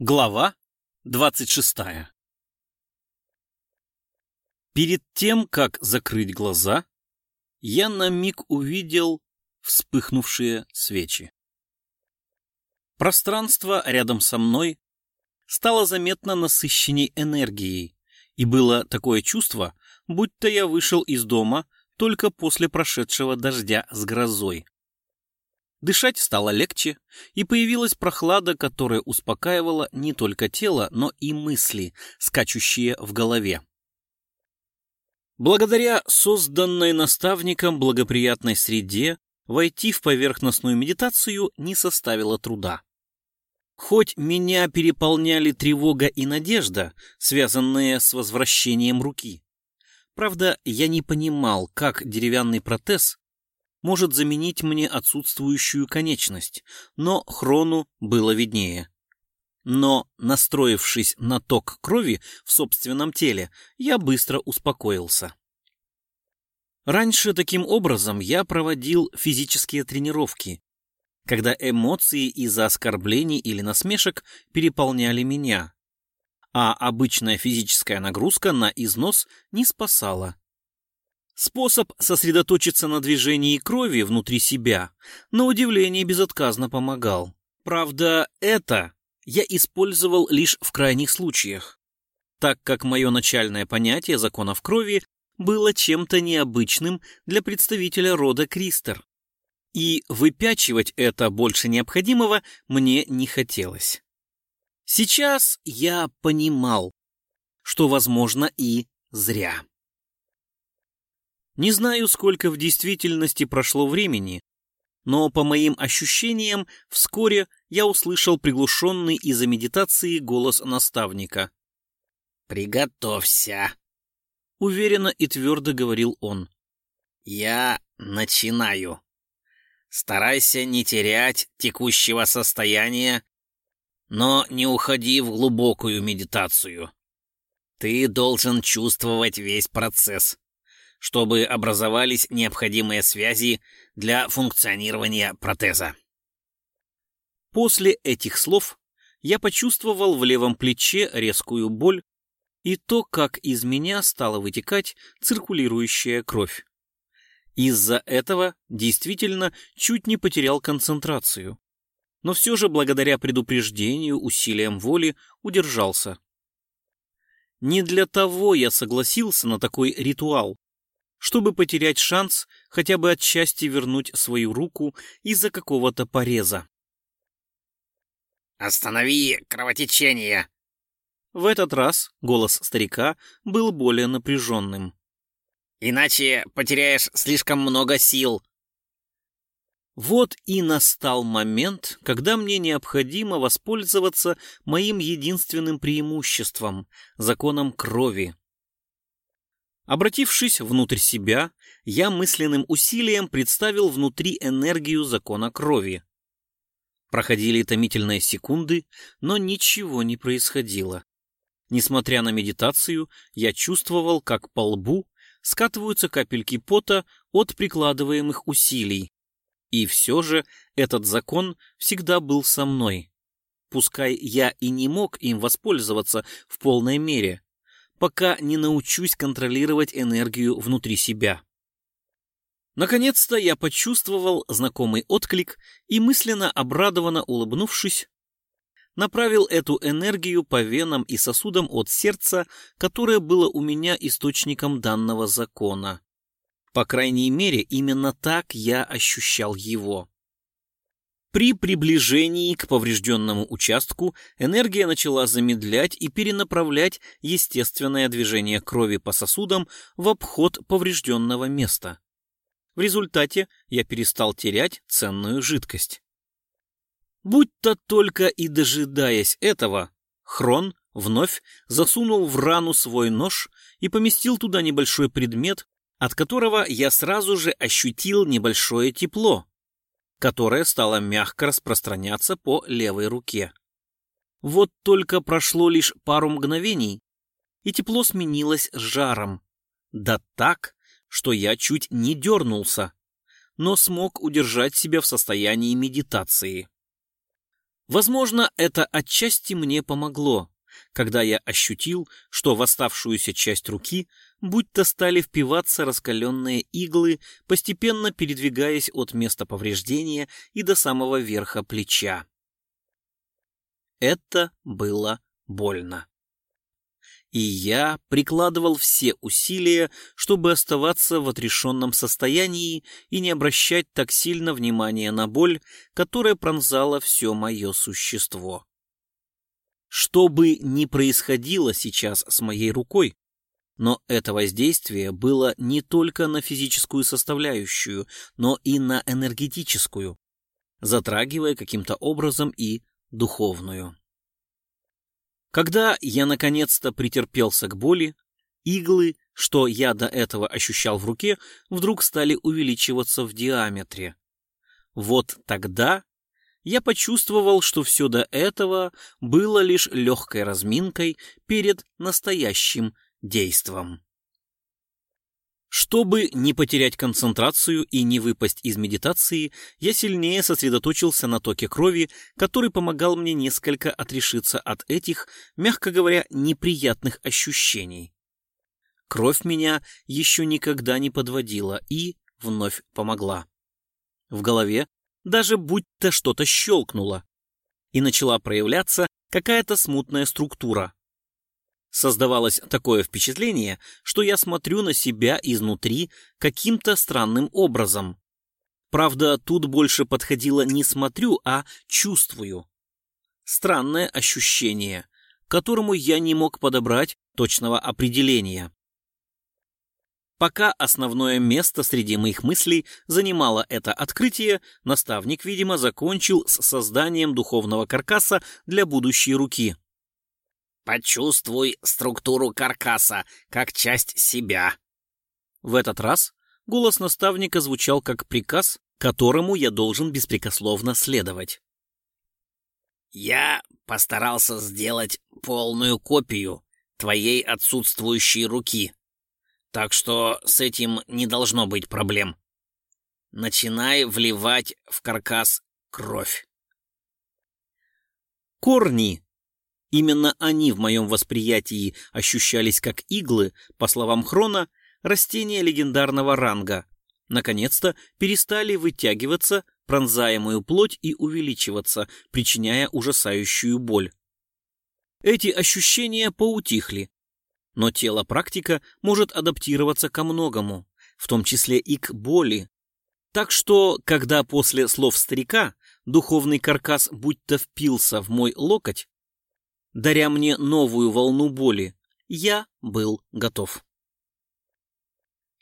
Глава 26 Перед тем, как закрыть глаза, я на миг увидел вспыхнувшие свечи. Пространство рядом со мной стало заметно насыщенней энергией, и было такое чувство, будто я вышел из дома только после прошедшего дождя с грозой. Дышать стало легче, и появилась прохлада, которая успокаивала не только тело, но и мысли, скачущие в голове. Благодаря созданной наставником благоприятной среде войти в поверхностную медитацию не составило труда. Хоть меня переполняли тревога и надежда, связанные с возвращением руки. Правда, я не понимал, как деревянный протез может заменить мне отсутствующую конечность, но Хрону было виднее. Но, настроившись на ток крови в собственном теле, я быстро успокоился. Раньше таким образом я проводил физические тренировки, когда эмоции из-за оскорблений или насмешек переполняли меня, а обычная физическая нагрузка на износ не спасала. Способ сосредоточиться на движении крови внутри себя, на удивление, безотказно помогал. Правда, это я использовал лишь в крайних случаях, так как мое начальное понятие законов крови было чем-то необычным для представителя рода Кристер. И выпячивать это больше необходимого мне не хотелось. Сейчас я понимал, что, возможно, и зря. Не знаю, сколько в действительности прошло времени, но по моим ощущениям вскоре я услышал приглушенный из-за медитации голос наставника. «Приготовься», — уверенно и твердо говорил он. «Я начинаю. Старайся не терять текущего состояния, но не уходи в глубокую медитацию. Ты должен чувствовать весь процесс чтобы образовались необходимые связи для функционирования протеза. После этих слов я почувствовал в левом плече резкую боль и то, как из меня стала вытекать циркулирующая кровь. Из-за этого действительно чуть не потерял концентрацию, но все же благодаря предупреждению, усилиям воли удержался. Не для того я согласился на такой ритуал, чтобы потерять шанс хотя бы отчасти вернуть свою руку из-за какого-то пореза. «Останови кровотечение!» В этот раз голос старика был более напряженным. «Иначе потеряешь слишком много сил». Вот и настал момент, когда мне необходимо воспользоваться моим единственным преимуществом — законом крови. Обратившись внутрь себя, я мысленным усилием представил внутри энергию закона крови. Проходили томительные секунды, но ничего не происходило. Несмотря на медитацию, я чувствовал, как по лбу скатываются капельки пота от прикладываемых усилий. И все же этот закон всегда был со мной. Пускай я и не мог им воспользоваться в полной мере, пока не научусь контролировать энергию внутри себя. Наконец-то я почувствовал знакомый отклик и, мысленно обрадованно улыбнувшись, направил эту энергию по венам и сосудам от сердца, которое было у меня источником данного закона. По крайней мере, именно так я ощущал его. При приближении к поврежденному участку энергия начала замедлять и перенаправлять естественное движение крови по сосудам в обход поврежденного места. В результате я перестал терять ценную жидкость. Будь-то только и дожидаясь этого, Хрон вновь засунул в рану свой нож и поместил туда небольшой предмет, от которого я сразу же ощутил небольшое тепло, которое стало мягко распространяться по левой руке. Вот только прошло лишь пару мгновений, и тепло сменилось жаром. Да так, что я чуть не дернулся, но смог удержать себя в состоянии медитации. Возможно, это отчасти мне помогло, когда я ощутил, что в оставшуюся часть руки будто стали впиваться раскаленные иглы, постепенно передвигаясь от места повреждения и до самого верха плеча. Это было больно. И я прикладывал все усилия, чтобы оставаться в отрешенном состоянии и не обращать так сильно внимания на боль, которая пронзала все мое существо. Что бы ни происходило сейчас с моей рукой, но это воздействие было не только на физическую составляющую, но и на энергетическую, затрагивая каким-то образом и духовную. Когда я наконец-то претерпелся к боли, иглы, что я до этого ощущал в руке, вдруг стали увеличиваться в диаметре. Вот тогда я почувствовал, что все до этого было лишь легкой разминкой перед настоящим действом. Чтобы не потерять концентрацию и не выпасть из медитации, я сильнее сосредоточился на токе крови, который помогал мне несколько отрешиться от этих, мягко говоря, неприятных ощущений. Кровь меня еще никогда не подводила и вновь помогла. В голове даже будто что-то щелкнуло, и начала проявляться какая-то смутная структура. Создавалось такое впечатление, что я смотрю на себя изнутри каким-то странным образом. Правда, тут больше подходило не смотрю, а чувствую. Странное ощущение, которому я не мог подобрать точного определения. Пока основное место среди моих мыслей занимало это открытие, наставник, видимо, закончил с созданием духовного каркаса для будущей руки. Почувствуй структуру каркаса, как часть себя. В этот раз голос наставника звучал как приказ, которому я должен беспрекословно следовать. Я постарался сделать полную копию твоей отсутствующей руки, так что с этим не должно быть проблем. Начинай вливать в каркас кровь. Корни Именно они в моем восприятии ощущались как иглы, по словам Хрона, растения легендарного ранга. Наконец-то перестали вытягиваться, пронзая плоть и увеличиваться, причиняя ужасающую боль. Эти ощущения поутихли. Но тело практика может адаптироваться ко многому, в том числе и к боли. Так что, когда после слов старика духовный каркас будто впился в мой локоть, даря мне новую волну боли, я был готов.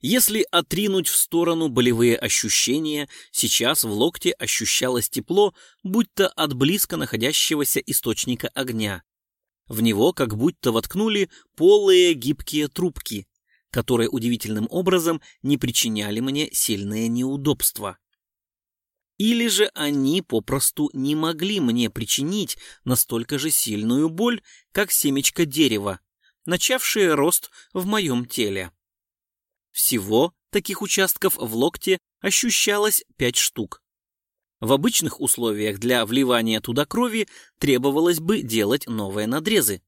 Если отринуть в сторону болевые ощущения, сейчас в локте ощущалось тепло, будто от близко находящегося источника огня. В него как будто воткнули полые гибкие трубки, которые удивительным образом не причиняли мне сильные неудобства. Или же они попросту не могли мне причинить настолько же сильную боль, как семечко дерева, начавшее рост в моем теле. Всего таких участков в локте ощущалось пять штук. В обычных условиях для вливания туда крови требовалось бы делать новые надрезы.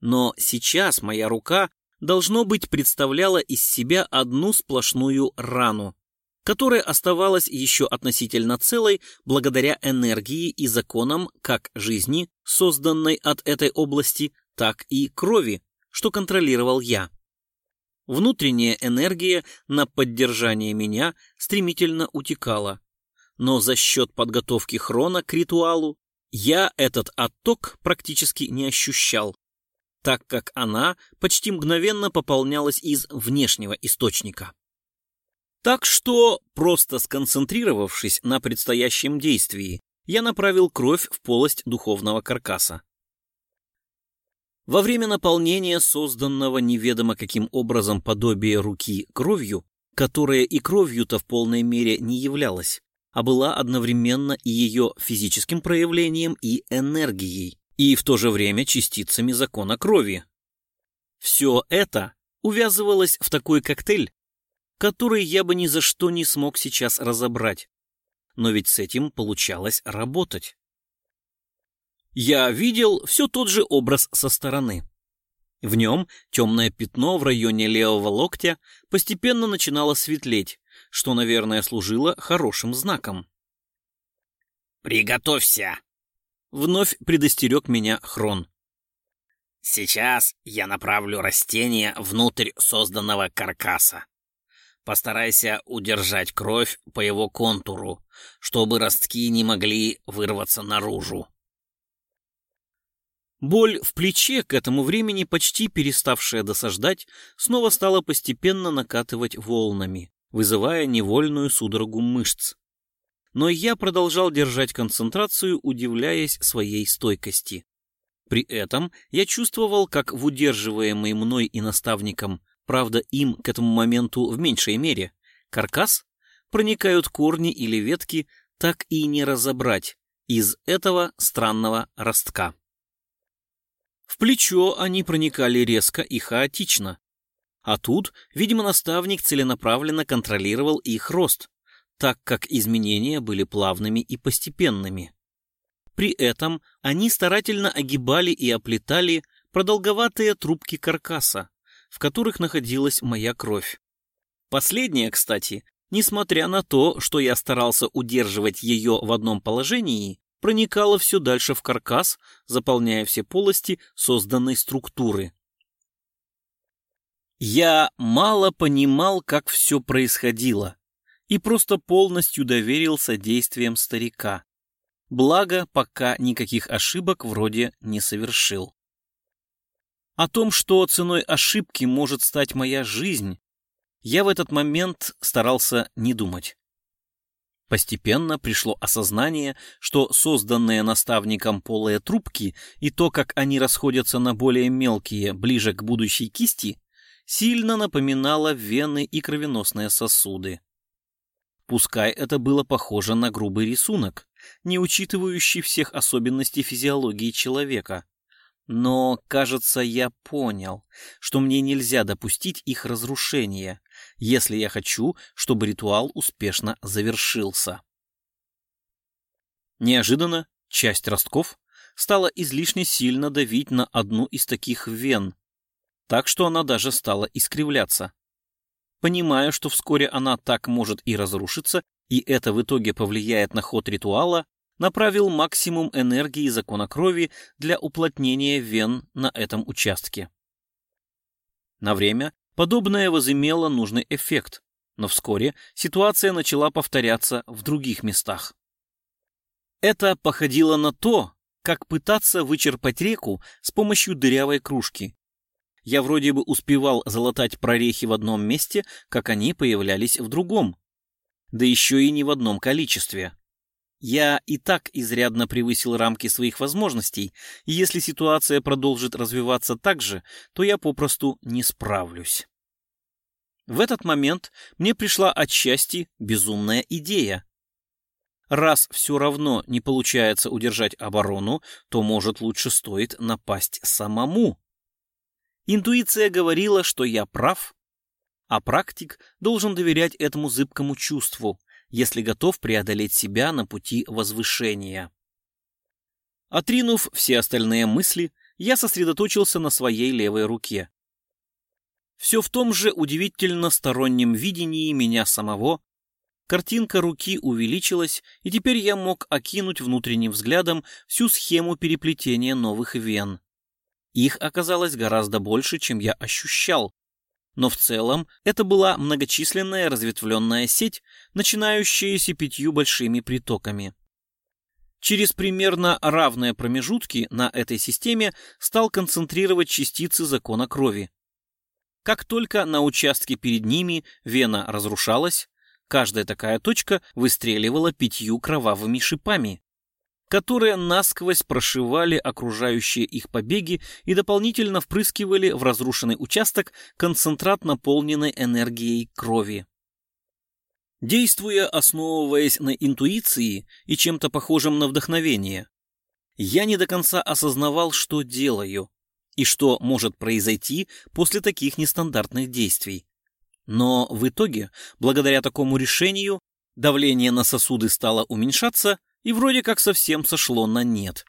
Но сейчас моя рука, должно быть, представляла из себя одну сплошную рану которая оставалась еще относительно целой благодаря энергии и законам как жизни, созданной от этой области, так и крови, что контролировал я. Внутренняя энергия на поддержание меня стремительно утекала, но за счет подготовки хрона к ритуалу я этот отток практически не ощущал, так как она почти мгновенно пополнялась из внешнего источника. Так что, просто сконцентрировавшись на предстоящем действии, я направил кровь в полость духовного каркаса. Во время наполнения созданного неведомо каким образом подобие руки кровью, которая и кровью-то в полной мере не являлась, а была одновременно и ее физическим проявлением, и энергией, и в то же время частицами закона крови. Все это увязывалось в такой коктейль, который я бы ни за что не смог сейчас разобрать. Но ведь с этим получалось работать. Я видел все тот же образ со стороны. В нем темное пятно в районе левого локтя постепенно начинало светлеть, что, наверное, служило хорошим знаком. «Приготовься!» — вновь предостерег меня Хрон. «Сейчас я направлю растение внутрь созданного каркаса. Постарайся удержать кровь по его контуру, чтобы ростки не могли вырваться наружу. Боль в плече, к этому времени почти переставшая досаждать, снова стала постепенно накатывать волнами, вызывая невольную судорогу мышц. Но я продолжал держать концентрацию, удивляясь своей стойкости. При этом я чувствовал, как в удерживаемой мной и наставником, правда им к этому моменту в меньшей мере, каркас, проникают корни или ветки, так и не разобрать из этого странного ростка. В плечо они проникали резко и хаотично. А тут, видимо, наставник целенаправленно контролировал их рост, так как изменения были плавными и постепенными. При этом они старательно огибали и оплетали продолговатые трубки каркаса, в которых находилась моя кровь. Последняя, кстати, несмотря на то, что я старался удерживать ее в одном положении, проникала все дальше в каркас, заполняя все полости созданной структуры. Я мало понимал, как все происходило, и просто полностью доверился действиям старика. Благо, пока никаких ошибок вроде не совершил. О том, что ценой ошибки может стать моя жизнь, я в этот момент старался не думать. Постепенно пришло осознание, что созданные наставником полые трубки и то, как они расходятся на более мелкие, ближе к будущей кисти, сильно напоминало вены и кровеносные сосуды. Пускай это было похоже на грубый рисунок, не учитывающий всех особенностей физиологии человека. Но, кажется, я понял, что мне нельзя допустить их разрушения, если я хочу, чтобы ритуал успешно завершился. Неожиданно часть ростков стала излишне сильно давить на одну из таких вен, так что она даже стала искривляться. Понимая, что вскоре она так может и разрушиться, и это в итоге повлияет на ход ритуала, направил максимум энергии закона крови для уплотнения вен на этом участке. На время Подобное возымело нужный эффект, но вскоре ситуация начала повторяться в других местах. Это походило на то, как пытаться вычерпать реку с помощью дырявой кружки. Я вроде бы успевал залатать прорехи в одном месте, как они появлялись в другом. Да еще и не в одном количестве. Я и так изрядно превысил рамки своих возможностей, и если ситуация продолжит развиваться так же, то я попросту не справлюсь. В этот момент мне пришла отчасти безумная идея. Раз все равно не получается удержать оборону, то, может, лучше стоит напасть самому. Интуиция говорила, что я прав, а практик должен доверять этому зыбкому чувству, если готов преодолеть себя на пути возвышения. Отринув все остальные мысли, я сосредоточился на своей левой руке. Все в том же удивительно стороннем видении меня самого. Картинка руки увеличилась, и теперь я мог окинуть внутренним взглядом всю схему переплетения новых вен. Их оказалось гораздо больше, чем я ощущал. Но в целом это была многочисленная разветвленная сеть, начинающаяся пятью большими притоками. Через примерно равные промежутки на этой системе стал концентрировать частицы закона крови. Как только на участке перед ними вена разрушалась, каждая такая точка выстреливала пятью кровавыми шипами, которые насквозь прошивали окружающие их побеги и дополнительно впрыскивали в разрушенный участок концентрат наполненной энергией крови. Действуя, основываясь на интуиции и чем-то похожем на вдохновение, я не до конца осознавал, что делаю, и что может произойти после таких нестандартных действий. Но в итоге, благодаря такому решению, давление на сосуды стало уменьшаться и вроде как совсем сошло на нет.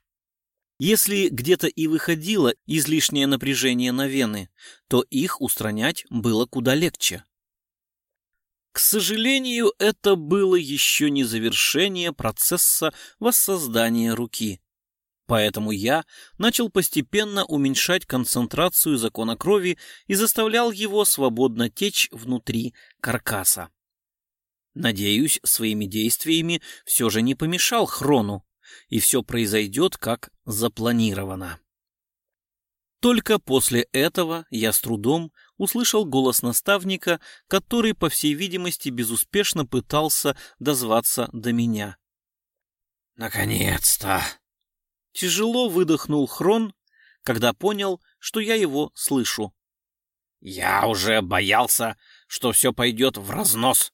Если где-то и выходило излишнее напряжение на вены, то их устранять было куда легче. К сожалению, это было еще не завершение процесса воссоздания руки. Поэтому я начал постепенно уменьшать концентрацию закона крови и заставлял его свободно течь внутри каркаса. Надеюсь, своими действиями все же не помешал Хрону, и все произойдет как запланировано. Только после этого я с трудом услышал голос наставника, который, по всей видимости, безуспешно пытался дозваться до меня. «Наконец-то!» Тяжело выдохнул Хрон, когда понял, что я его слышу. «Я уже боялся, что все пойдет в разнос.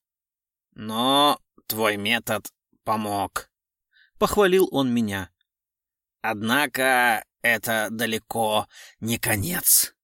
Но твой метод помог», — похвалил он меня. «Однако это далеко не конец».